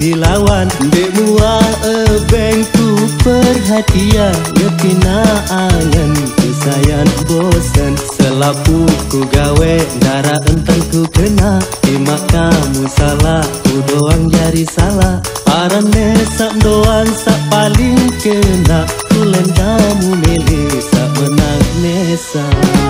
dilawan. Bebua ebeng tu perhatian. Lepina angin kesayan bosan. Selapu ku gawe darah entang ku kena. Ima kamu salah ku doang jari salah. Parane sak doang sak paling kena. Ku kamu milih sak menang nesa.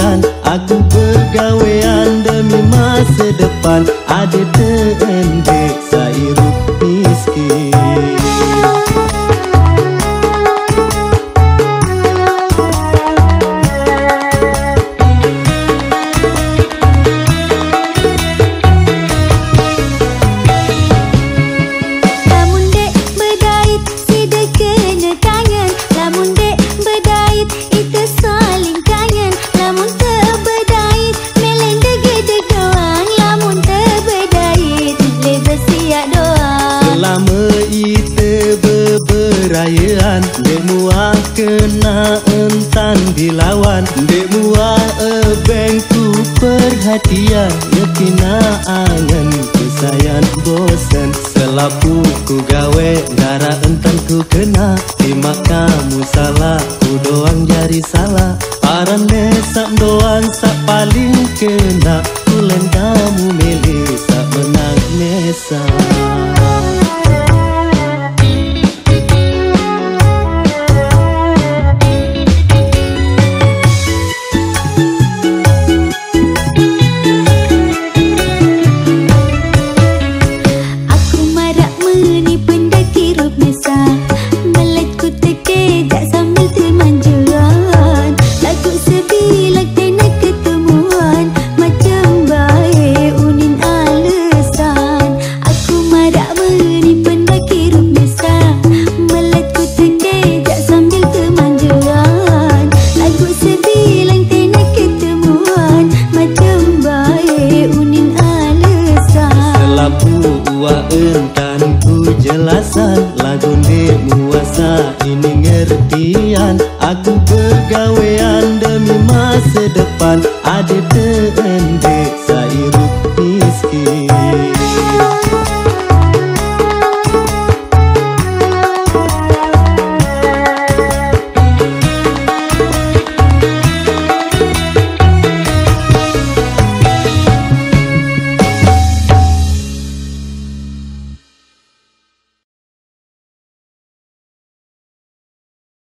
ngertian aku pegawaian demi masa depan. Ada teendek muah kena entan dilawan. Dek muah ebengku perhatian. Yetina angan kesayan bosan. Selapu ku gawe darah entan ku kena. Terima kamu salah ku doang jari salah. Paran nesak doang sak paling kena. Kulen kamu milih sak menang nesak